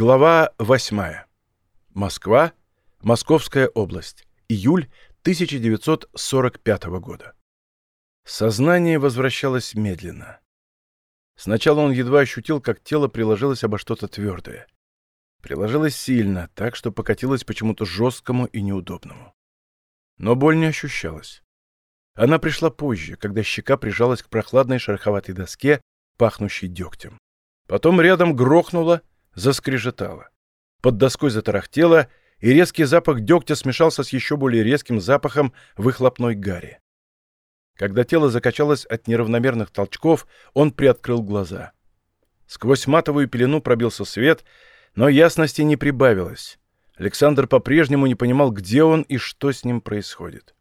Глава 8. Москва. Московская область. Июль 1945 года. Сознание возвращалось медленно. Сначала он едва ощутил, как тело приложилось обо что-то твердое. Приложилось сильно, так что покатилось почему-то жесткому и неудобному. Но боль не ощущалась. Она пришла позже, когда щека прижалась к прохладной шероховатой доске, пахнущей дегтем. Потом рядом грохнуло, заскрежетало. Под доской затарахтело, и резкий запах дегтя смешался с еще более резким запахом выхлопной гари. Когда тело закачалось от неравномерных толчков, он приоткрыл глаза. Сквозь матовую пелену пробился свет, но ясности не прибавилось. Александр по-прежнему не понимал, где он и что с ним происходит.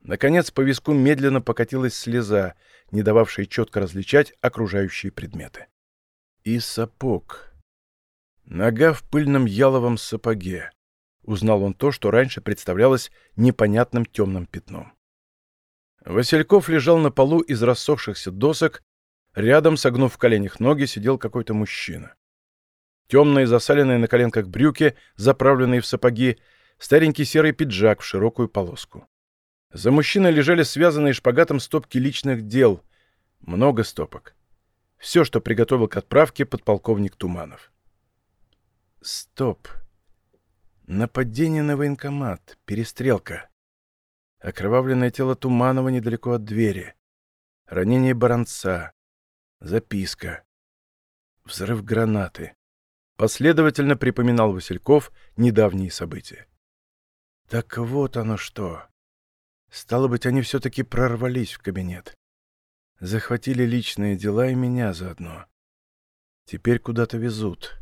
Наконец по виску медленно покатилась слеза, не дававшая четко различать окружающие предметы. И сапог. Нога в пыльном яловом сапоге. Узнал он то, что раньше представлялось непонятным темным пятном. Васильков лежал на полу из рассохшихся досок, рядом, согнув в коленях ноги, сидел какой-то мужчина. Темные засаленные на коленках брюки, заправленные в сапоги, старенький серый пиджак в широкую полоску. За мужчиной лежали связанные шпагатом стопки личных дел. Много стопок. Все, что приготовил к отправке подполковник Туманов. Стоп. Нападение на военкомат. Перестрелка. Окровавленное тело Туманова недалеко от двери. Ранение Баранца. Записка. Взрыв гранаты. Последовательно припоминал Васильков недавние события. Так вот оно что. Стало быть, они все-таки прорвались в кабинет. Захватили личные дела и меня заодно. Теперь куда-то везут.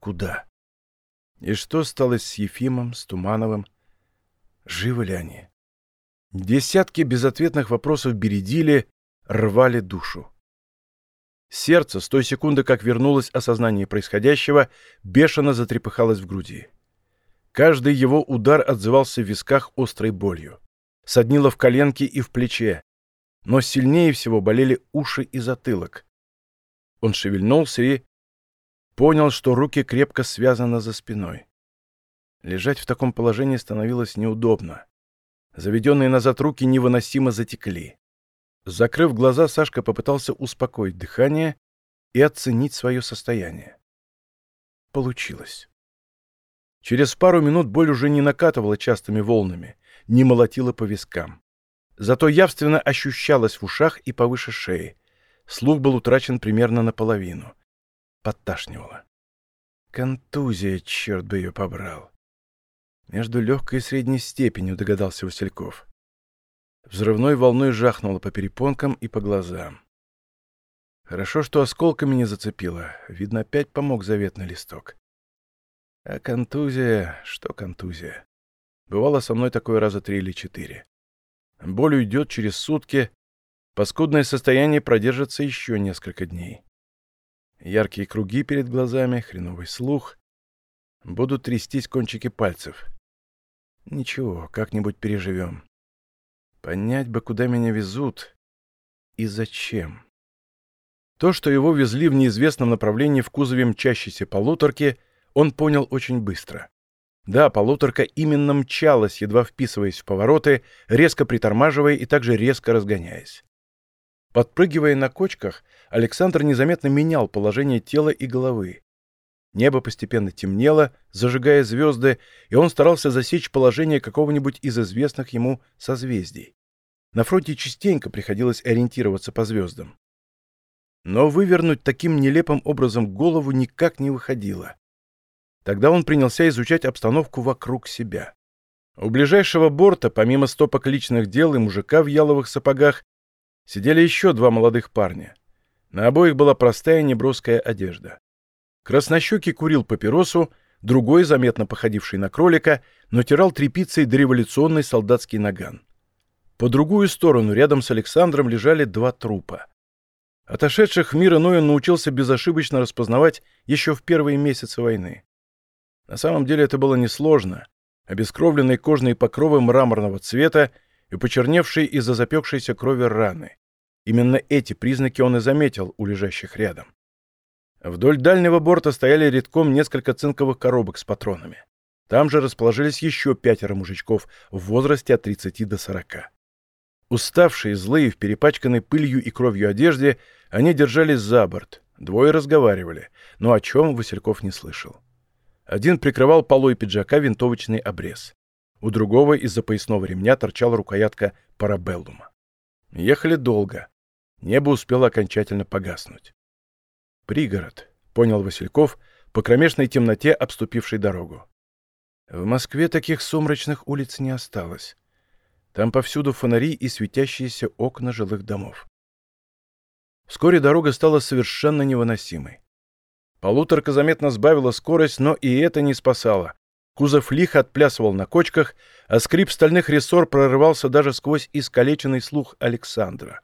Куда? И что стало с Ефимом, с Тумановым? Живы ли они? Десятки безответных вопросов бередили, рвали душу. Сердце, с той секунды, как вернулось осознание происходящего, бешено затрепыхалось в груди. Каждый его удар отзывался в висках острой болью. Соднило в коленке и в плече. Но сильнее всего болели уши и затылок. Он шевельнулся и Понял, что руки крепко связаны за спиной. Лежать в таком положении становилось неудобно. Заведенные назад руки невыносимо затекли. Закрыв глаза, Сашка попытался успокоить дыхание и оценить свое состояние. Получилось. Через пару минут боль уже не накатывала частыми волнами, не молотила по вискам. Зато явственно ощущалась в ушах и повыше шеи. Слух был утрачен примерно наполовину подташнивало. Контузия, черт бы ее побрал. Между легкой и средней степенью, догадался Васильков. Взрывной волной жахнуло по перепонкам и по глазам. Хорошо, что осколками не зацепило. Видно, опять помог заветный листок. А контузия... Что контузия? Бывало со мной такое раза три или четыре. Боль уйдет через сутки. Паскудное состояние продержится еще несколько дней. Яркие круги перед глазами, хреновый слух. Будут трястись кончики пальцев. Ничего, как-нибудь переживем. Понять бы, куда меня везут и зачем. То, что его везли в неизвестном направлении в кузове мчащейся полуторки, он понял очень быстро. Да, полуторка именно мчалась, едва вписываясь в повороты, резко притормаживая и также резко разгоняясь. Подпрыгивая на кочках, Александр незаметно менял положение тела и головы. Небо постепенно темнело, зажигая звезды, и он старался засечь положение какого-нибудь из известных ему созвездий. На фронте частенько приходилось ориентироваться по звездам. Но вывернуть таким нелепым образом голову никак не выходило. Тогда он принялся изучать обстановку вокруг себя. У ближайшего борта, помимо стопок личных дел и мужика в яловых сапогах, сидели еще два молодых парня. На обоих была простая неброская одежда. Краснощекий курил папиросу, другой, заметно походивший на кролика, натирал тряпицей дореволюционный солдатский наган. По другую сторону, рядом с Александром, лежали два трупа. Отошедших в мир иной он научился безошибочно распознавать еще в первые месяцы войны. На самом деле это было несложно. Обескровленные кожные покровы мраморного цвета и почерневшие из-за запекшейся крови раны. Именно эти признаки он и заметил у лежащих рядом. Вдоль дальнего борта стояли редком несколько цинковых коробок с патронами. Там же расположились еще пятеро мужичков в возрасте от 30 до 40. Уставшие, злые, в перепачканной пылью и кровью одежде, они держались за борт. Двое разговаривали, но о чем Васильков не слышал. Один прикрывал полой пиджака винтовочный обрез. У другого из-за поясного ремня торчала рукоятка парабеллума. Ехали долго. Небо успело окончательно погаснуть. «Пригород», — понял Васильков, по кромешной темноте обступившей дорогу. В Москве таких сумрачных улиц не осталось. Там повсюду фонари и светящиеся окна жилых домов. Вскоре дорога стала совершенно невыносимой. Полуторка заметно сбавила скорость, но и это не спасало. Кузов лихо отплясывал на кочках, а скрип стальных рессор прорывался даже сквозь искалеченный слух Александра.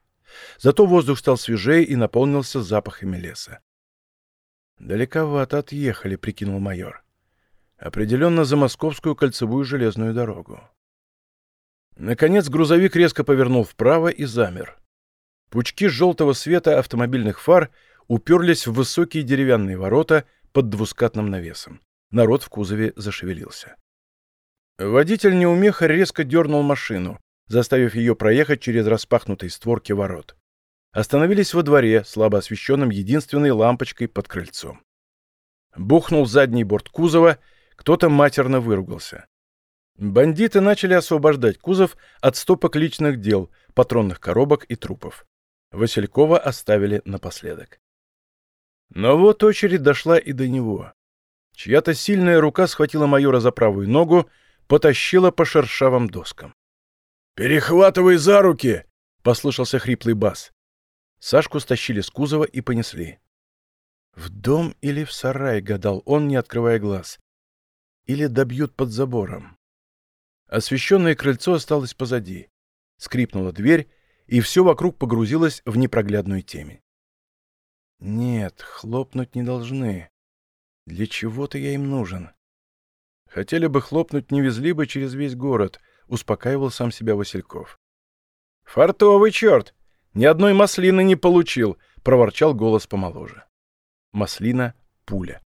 Зато воздух стал свежее и наполнился запахами леса. «Далековато отъехали», — прикинул майор. «Определенно за Московскую кольцевую железную дорогу». Наконец грузовик резко повернул вправо и замер. Пучки желтого света автомобильных фар уперлись в высокие деревянные ворота под двускатным навесом. Народ в кузове зашевелился. Водитель неумеха резко дернул машину, заставив ее проехать через распахнутые створки ворот остановились во дворе, слабо освещенном единственной лампочкой под крыльцом. Бухнул задний борт кузова, кто-то матерно выругался. Бандиты начали освобождать кузов от стопок личных дел, патронных коробок и трупов. Василькова оставили напоследок. Но вот очередь дошла и до него. Чья-то сильная рука схватила майора за правую ногу, потащила по шершавым доскам. «Перехватывай за руки!» — послышался хриплый бас. Сашку стащили с кузова и понесли. В дом или в сарай, гадал он, не открывая глаз. Или добьют под забором. Освещенное крыльцо осталось позади. Скрипнула дверь, и все вокруг погрузилось в непроглядную темень. Нет, хлопнуть не должны. Для чего-то я им нужен. Хотели бы хлопнуть, не везли бы через весь город, успокаивал сам себя Васильков. «Фартовый черт! Ни одной маслины не получил, проворчал голос помоложе. Маслина — пуля.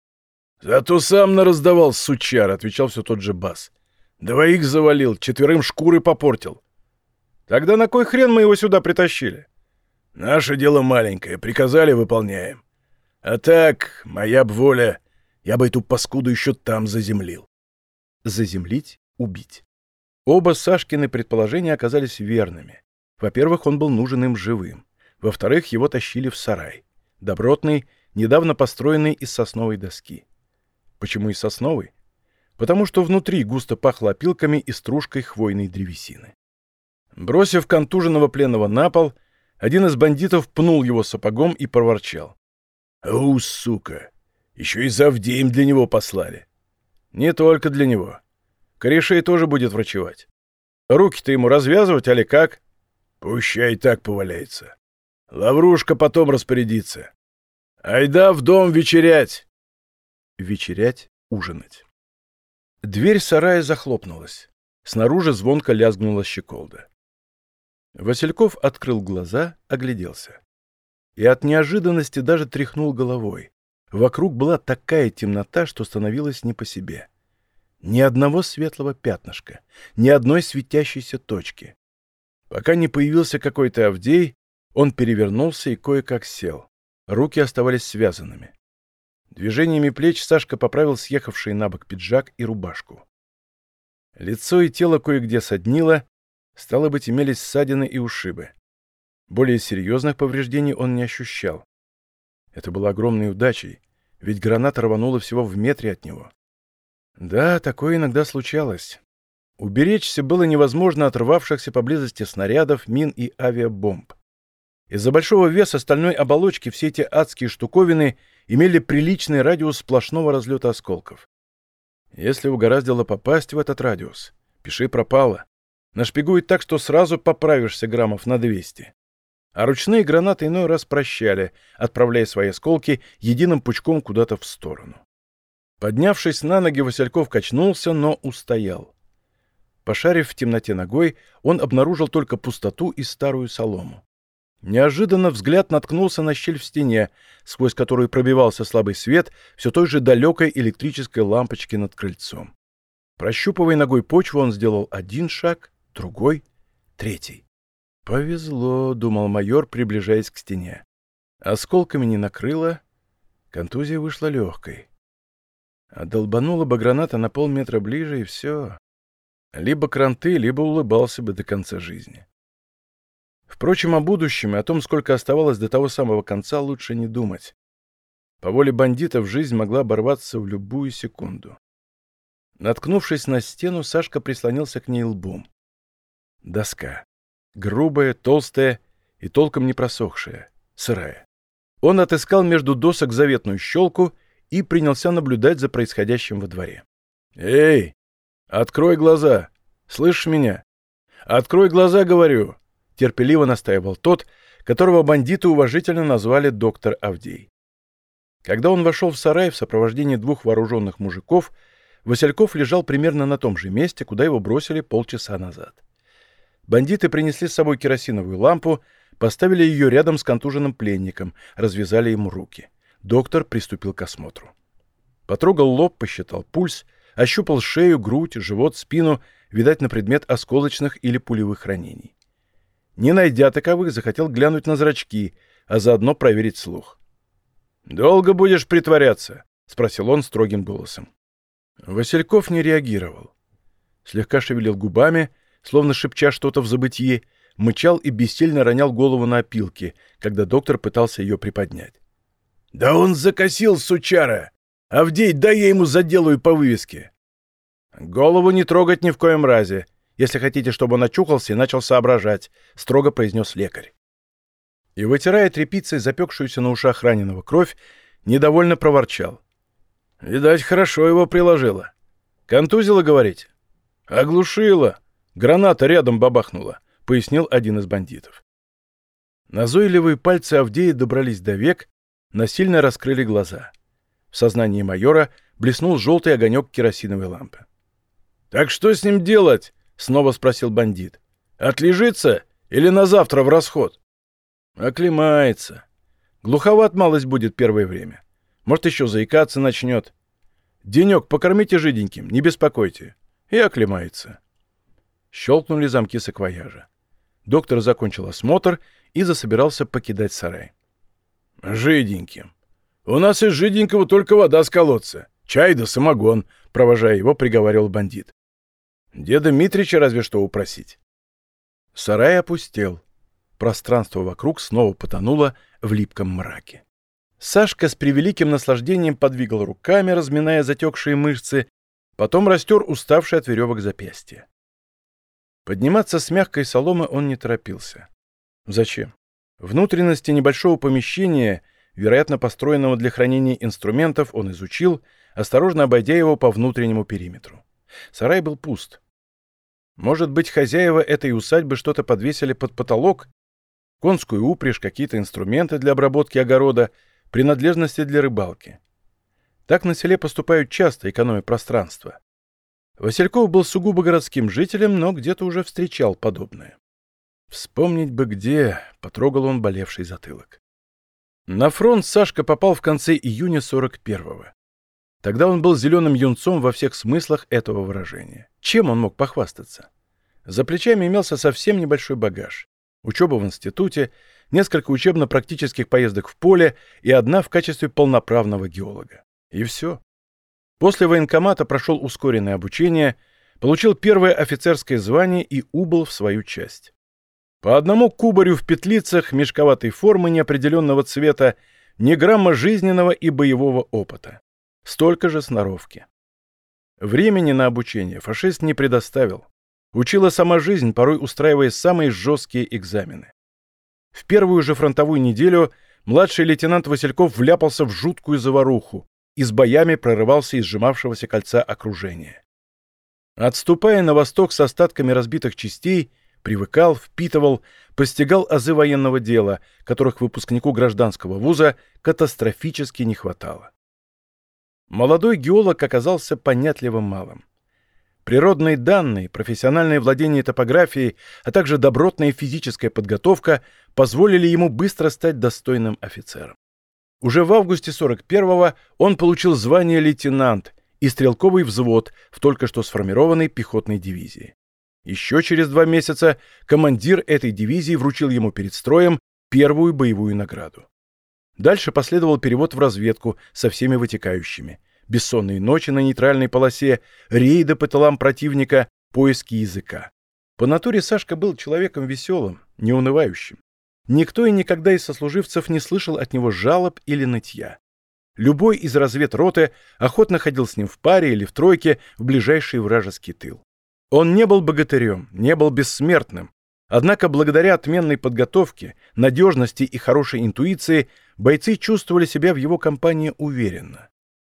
Зато сам нараздавал, сучар, отвечал все тот же бас. Двоих завалил, четверым шкуры попортил. Тогда на кой хрен мы его сюда притащили? Наше дело маленькое, приказали, выполняем. А так, моя б воля, я бы эту паскуду еще там заземлил. Заземлить — убить. Оба Сашкины предположения оказались верными. Во-первых, он был нужен им живым. Во-вторых, его тащили в сарай. Добротный, недавно построенный из сосновой доски. Почему из сосновой? Потому что внутри густо пахло опилками и стружкой хвойной древесины. Бросив контуженного пленного на пол, один из бандитов пнул его сапогом и проворчал. «Ау, сука! Еще и завдеем для него послали!» «Не только для него. Корешей тоже будет врачевать. Руки-то ему развязывать, али как?» Пущай так поваляется. Лаврушка потом распорядится. Айда в дом вечерять. Вечерять, ужинать. Дверь сарая захлопнулась. Снаружи звонко лязгнула щеколда. Васильков открыл глаза, огляделся. И от неожиданности даже тряхнул головой. Вокруг была такая темнота, что становилось не по себе. Ни одного светлого пятнышка, ни одной светящейся точки. Пока не появился какой-то Авдей, он перевернулся и кое-как сел. Руки оставались связанными. Движениями плеч Сашка поправил съехавший на бок пиджак и рубашку. Лицо и тело кое-где соднило, стало быть, имелись ссадины и ушибы. Более серьезных повреждений он не ощущал. Это было огромной удачей, ведь граната рванула всего в метре от него. Да, такое иногда случалось. Уберечься было невозможно от рвавшихся поблизости снарядов, мин и авиабомб. Из-за большого веса стальной оболочки все эти адские штуковины имели приличный радиус сплошного разлета осколков. Если угораздило попасть в этот радиус, пиши пропало. Нашпигует так, что сразу поправишься граммов на 200. А ручные гранаты иной раз прощали, отправляя свои осколки единым пучком куда-то в сторону. Поднявшись на ноги, Васильков качнулся, но устоял. Пошарив в темноте ногой, он обнаружил только пустоту и старую солому. Неожиданно взгляд наткнулся на щель в стене, сквозь которую пробивался слабый свет все той же далекой электрической лампочки над крыльцом. Прощупывая ногой почву, он сделал один шаг, другой, третий. «Повезло», — думал майор, приближаясь к стене. Осколками не накрыло, контузия вышла легкой. А долбанула бы граната на полметра ближе, и все. Либо кранты, либо улыбался бы до конца жизни. Впрочем, о будущем и о том, сколько оставалось до того самого конца, лучше не думать. По воле бандитов жизнь могла оборваться в любую секунду. Наткнувшись на стену, Сашка прислонился к ней лбом. Доска. Грубая, толстая и толком не просохшая, сырая. Он отыскал между досок заветную щелку и принялся наблюдать за происходящим во дворе. «Эй, открой глаза! Слышишь меня? Открой глаза, говорю!» Терпеливо настаивал тот, которого бандиты уважительно назвали доктор Авдей. Когда он вошел в сарай в сопровождении двух вооруженных мужиков, Васильков лежал примерно на том же месте, куда его бросили полчаса назад. Бандиты принесли с собой керосиновую лампу, поставили ее рядом с контуженным пленником, развязали ему руки. Доктор приступил к осмотру. Потрогал лоб, посчитал пульс, ощупал шею, грудь, живот, спину, видать, на предмет осколочных или пулевых ранений. Не найдя таковых, захотел глянуть на зрачки, а заодно проверить слух. «Долго будешь притворяться?» — спросил он строгим голосом. Васильков не реагировал. Слегка шевелил губами, словно шепча что-то в забытии, мычал и бессильно ронял голову на опилки, когда доктор пытался ее приподнять. «Да он закосил, сучара! Авдей, дай я ему заделаю по вывеске!» «Голову не трогать ни в коем разе, если хотите, чтобы он очухался и начал соображать», — строго произнес лекарь. И, вытирая тряпицей запекшуюся на ушах раненого кровь, недовольно проворчал. «Видать, хорошо его приложило. Контузило, говорить?» «Оглушило. Граната рядом бабахнула», — пояснил один из бандитов. Назойливые пальцы Авдея добрались до век, насильно раскрыли глаза. В сознании майора блеснул желтый огонек керосиновой лампы. «Так что с ним делать?» — снова спросил бандит. «Отлежится или на завтра в расход?» «Оклемается. Глуховат малость будет первое время. Может, еще заикаться начнет. Денек покормите жиденьким, не беспокойте. И оклемается». Щелкнули замки саквояжа. Доктор закончил осмотр и засобирался покидать сарай. «Жиденьким. У нас из жиденького только вода с колодца. Чай да самогон», — провожая его, приговаривал бандит. «Деда Митрича разве что упросить». Сарай опустел. Пространство вокруг снова потонуло в липком мраке. Сашка с превеликим наслаждением подвигал руками, разминая затекшие мышцы, потом растер уставший от веревок запястья. Подниматься с мягкой соломы он не торопился. Зачем? Внутренности небольшого помещения, вероятно, построенного для хранения инструментов, он изучил, осторожно обойдя его по внутреннему периметру. Сарай был пуст. Может быть, хозяева этой усадьбы что-то подвесили под потолок? Конскую упряжь, какие-то инструменты для обработки огорода, принадлежности для рыбалки. Так на селе поступают часто, экономя пространство. Васильков был сугубо городским жителем, но где-то уже встречал подобное. Вспомнить бы где, потрогал он болевший затылок. На фронт Сашка попал в конце июня 41-го. Тогда он был зеленым юнцом во всех смыслах этого выражения. Чем он мог похвастаться? За плечами имелся совсем небольшой багаж. Учеба в институте, несколько учебно-практических поездок в поле и одна в качестве полноправного геолога. И все. После военкомата прошел ускоренное обучение, получил первое офицерское звание и убыл в свою часть. По одному кубарю в петлицах мешковатой формы неопределенного цвета, ни грамма жизненного и боевого опыта. Столько же сноровки. Времени на обучение фашист не предоставил. Учила сама жизнь, порой устраивая самые жесткие экзамены. В первую же фронтовую неделю младший лейтенант Васильков вляпался в жуткую заваруху, и с боями прорывался из сжимавшегося кольца окружения. Отступая на восток с остатками разбитых частей, привыкал, впитывал, постигал азы военного дела, которых выпускнику гражданского вуза катастрофически не хватало. Молодой геолог оказался понятливым малым. Природные данные, профессиональное владение топографией, а также добротная физическая подготовка позволили ему быстро стать достойным офицером. Уже в августе 41-го он получил звание лейтенант и стрелковый взвод в только что сформированной пехотной дивизии. Еще через два месяца командир этой дивизии вручил ему перед строем первую боевую награду. Дальше последовал перевод в разведку со всеми вытекающими. Бессонные ночи на нейтральной полосе, рейды по тылам противника, поиски языка. По натуре Сашка был человеком веселым, неунывающим. Никто и никогда из сослуживцев не слышал от него жалоб или нытья. Любой из разведроты охотно ходил с ним в паре или в тройке в ближайший вражеский тыл. Он не был богатырем, не был бессмертным, однако благодаря отменной подготовке, надежности и хорошей интуиции бойцы чувствовали себя в его компании уверенно.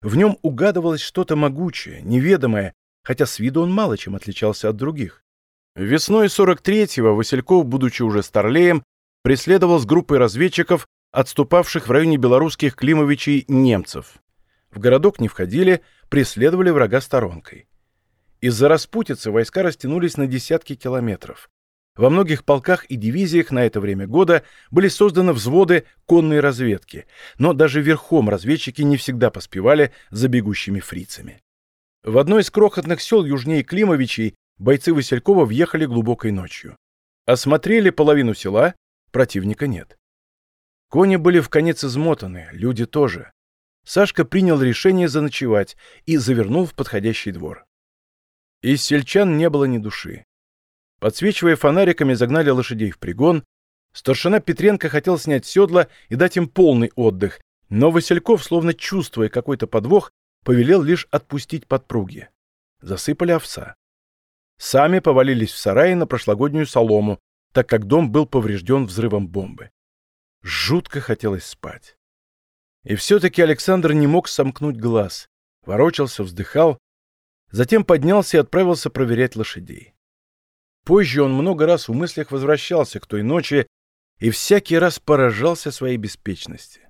В нем угадывалось что-то могучее, неведомое, хотя с виду он мало чем отличался от других. Весной 43-го Васильков, будучи уже старлеем, преследовал с группой разведчиков, отступавших в районе белорусских Климовичей немцев. В городок не входили, преследовали врага сторонкой. Из-за распутицы войска растянулись на десятки километров. Во многих полках и дивизиях на это время года были созданы взводы конной разведки, но даже верхом разведчики не всегда поспевали за бегущими фрицами. В одно из крохотных сел южнее Климовичей бойцы Василькова въехали глубокой ночью. Осмотрели половину села, противника нет. Кони были в конец измотаны, люди тоже. Сашка принял решение заночевать и завернул в подходящий двор. Из сельчан не было ни души. Подсвечивая фонариками, загнали лошадей в пригон. Старшина Петренко хотел снять седла и дать им полный отдых, но Васильков, словно чувствуя какой-то подвох, повелел лишь отпустить подпруги. Засыпали овса. Сами повалились в сарае на прошлогоднюю солому, так как дом был поврежден взрывом бомбы. Жутко хотелось спать. И все-таки Александр не мог сомкнуть глаз, ворочался, вздыхал, затем поднялся и отправился проверять лошадей. Позже он много раз в мыслях возвращался к той ночи и всякий раз поражался своей беспечности.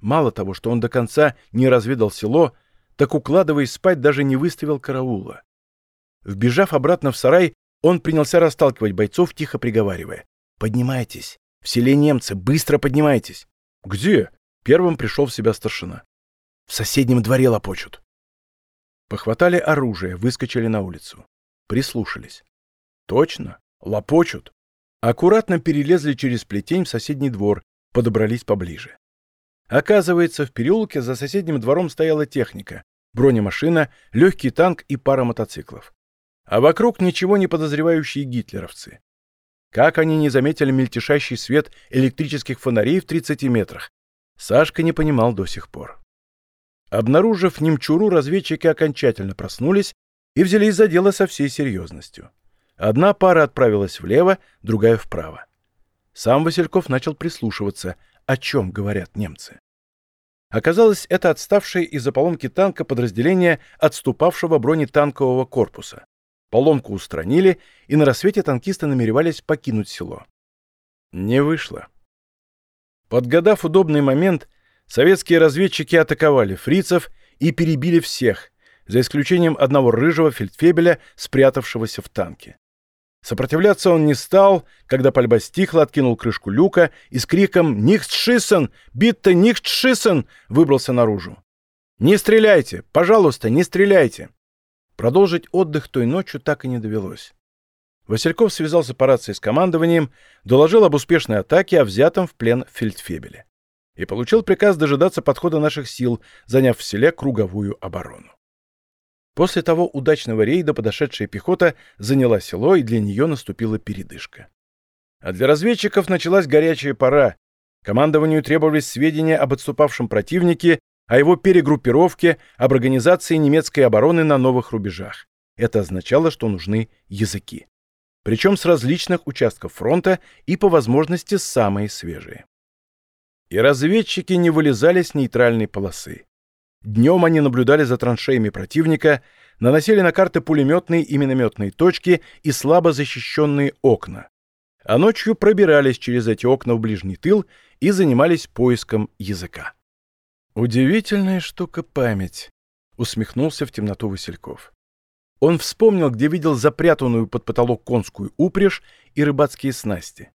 Мало того, что он до конца не разведал село, так, укладываясь спать, даже не выставил караула. Вбежав обратно в сарай, он принялся расталкивать бойцов, тихо приговаривая. «Поднимайтесь! В селе немцы! Быстро поднимайтесь!» «Где?» — первым пришел в себя старшина. «В соседнем дворе лопочут». Похватали оружие, выскочили на улицу. Прислушались. Точно, лопочут. Аккуратно перелезли через плетень в соседний двор, подобрались поближе. Оказывается, в переулке за соседним двором стояла техника, бронемашина, легкий танк и пара мотоциклов. А вокруг ничего не подозревающие гитлеровцы. Как они не заметили мельтешащий свет электрических фонарей в 30 метрах, Сашка не понимал до сих пор. Обнаружив немчуру, разведчики окончательно проснулись и взялись за дело со всей серьезностью. Одна пара отправилась влево, другая вправо. Сам Васильков начал прислушиваться, о чем говорят немцы. Оказалось, это отставшее из-за поломки танка подразделение отступавшего бронетанкового корпуса. Поломку устранили, и на рассвете танкисты намеревались покинуть село. Не вышло. Подгадав удобный момент, советские разведчики атаковали фрицев и перебили всех, за исключением одного рыжего фельдфебеля, спрятавшегося в танке. Сопротивляться он не стал, когда пальба стихла, откинул крышку люка и с криком «Нихтшисен! Битте нихтшисен!» выбрался наружу. «Не стреляйте! Пожалуйста, не стреляйте!» Продолжить отдых той ночью так и не довелось. Васильков связался по рации с командованием, доложил об успешной атаке, о взятом в плен фельдфебеле. И получил приказ дожидаться подхода наших сил, заняв в селе круговую оборону. После того удачного рейда подошедшая пехота заняла село, и для нее наступила передышка. А для разведчиков началась горячая пора. Командованию требовались сведения об отступавшем противнике, о его перегруппировке, об организации немецкой обороны на новых рубежах. Это означало, что нужны языки. Причем с различных участков фронта и, по возможности, самые свежие. И разведчики не вылезали с нейтральной полосы. Днем они наблюдали за траншеями противника, наносили на карты пулеметные и минометные точки и слабо защищенные окна. А ночью пробирались через эти окна в ближний тыл и занимались поиском языка. «Удивительная штука память», — усмехнулся в темноту Васильков. Он вспомнил, где видел запрятанную под потолок конскую упряжь и рыбацкие снасти.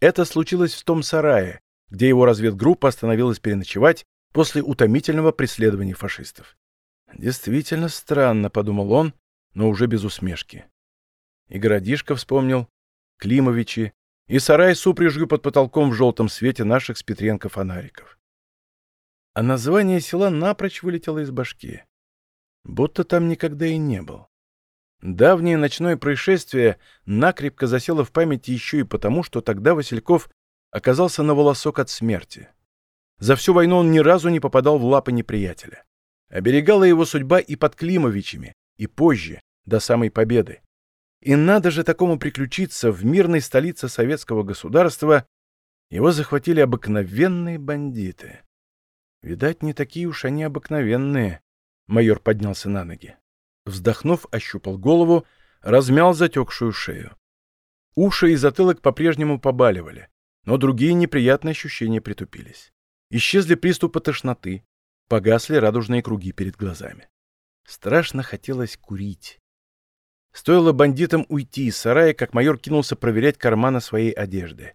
Это случилось в том сарае, где его разведгруппа остановилась переночевать после утомительного преследования фашистов. Действительно странно, подумал он, но уже без усмешки. И городишко вспомнил, Климовичи, и сарай с упряжью под потолком в желтом свете наших с Петренко фонариков. А название села напрочь вылетело из башки. Будто там никогда и не был. Давнее ночное происшествие накрепко засело в памяти еще и потому, что тогда Васильков оказался на волосок от смерти. За всю войну он ни разу не попадал в лапы неприятеля. Оберегала его судьба и под Климовичами, и позже, до самой победы. И надо же такому приключиться в мирной столице советского государства, его захватили обыкновенные бандиты. Видать, не такие уж они обыкновенные. Майор поднялся на ноги. Вздохнув, ощупал голову, размял затекшую шею. Уши и затылок по-прежнему побаливали, но другие неприятные ощущения притупились. Исчезли приступы тошноты, погасли радужные круги перед глазами. Страшно хотелось курить. Стоило бандитам уйти из сарая, как майор кинулся проверять карманы своей одежды.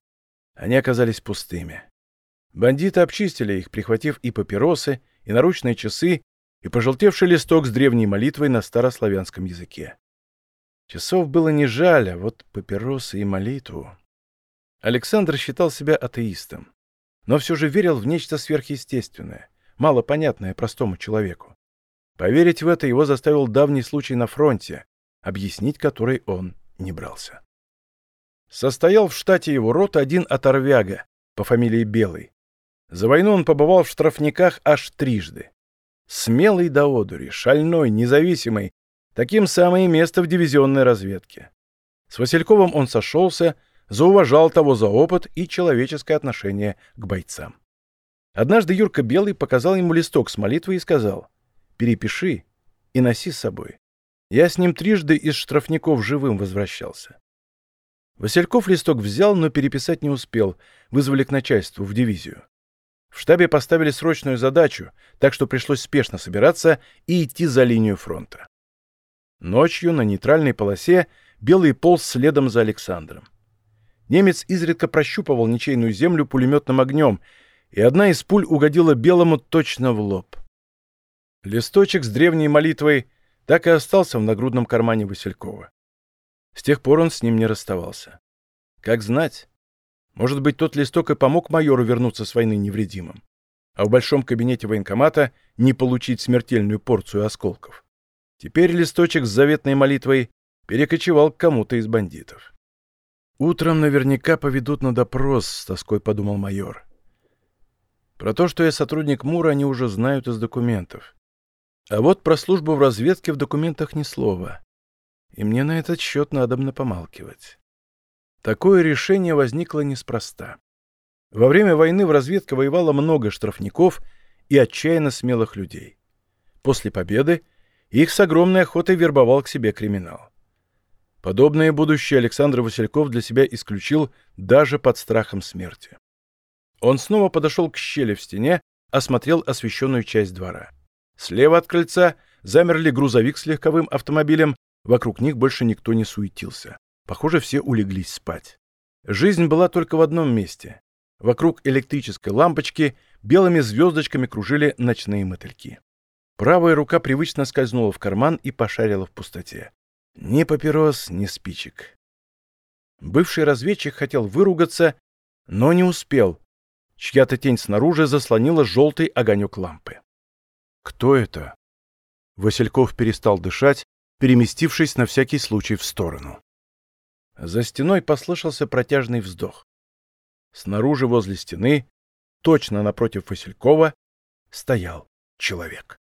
Они оказались пустыми. Бандиты обчистили их, прихватив и папиросы, и наручные часы, и пожелтевший листок с древней молитвой на старославянском языке. Часов было не жаль, а вот папиросы и молитву. Александр считал себя атеистом, но все же верил в нечто сверхъестественное, малопонятное простому человеку. Поверить в это его заставил давний случай на фронте, объяснить который он не брался. Состоял в штате его рота один оторвяга по фамилии Белый. За войну он побывал в штрафниках аж трижды. Смелый до одури, шальной, независимый, таким самое место в дивизионной разведке. С Васильковым он сошелся, зауважал того за опыт и человеческое отношение к бойцам. Однажды Юрка Белый показал ему листок с молитвой и сказал, «Перепиши и носи с собой. Я с ним трижды из штрафников живым возвращался. Васильков листок взял, но переписать не успел, вызвали к начальству, в дивизию. В штабе поставили срочную задачу, так что пришлось спешно собираться и идти за линию фронта. Ночью на нейтральной полосе Белый полз следом за Александром. Немец изредка прощупывал ничейную землю пулеметным огнем, и одна из пуль угодила Белому точно в лоб. Листочек с древней молитвой так и остался в нагрудном кармане Василькова. С тех пор он с ним не расставался. Как знать, может быть, тот листок и помог майору вернуться с войны невредимым, а в большом кабинете военкомата не получить смертельную порцию осколков. Теперь листочек с заветной молитвой перекочевал к кому-то из бандитов. «Утром наверняка поведут на допрос», — с тоской подумал майор. Про то, что я сотрудник МУРа, они уже знают из документов. А вот про службу в разведке в документах ни слова. И мне на этот счет надобно помалкивать. Такое решение возникло неспроста. Во время войны в разведке воевало много штрафников и отчаянно смелых людей. После победы их с огромной охотой вербовал к себе криминал. Подобное будущее Александр Васильков для себя исключил даже под страхом смерти. Он снова подошел к щели в стене, осмотрел освещенную часть двора. Слева от крыльца замерли грузовик с легковым автомобилем, вокруг них больше никто не суетился. Похоже, все улеглись спать. Жизнь была только в одном месте. Вокруг электрической лампочки белыми звездочками кружили ночные мотыльки. Правая рука привычно скользнула в карман и пошарила в пустоте. Ни папирос, ни спичек. Бывший разведчик хотел выругаться, но не успел. Чья-то тень снаружи заслонила желтый огонек лампы. Кто это? Васильков перестал дышать, переместившись на всякий случай в сторону. За стеной послышался протяжный вздох. Снаружи возле стены, точно напротив Василькова, стоял человек.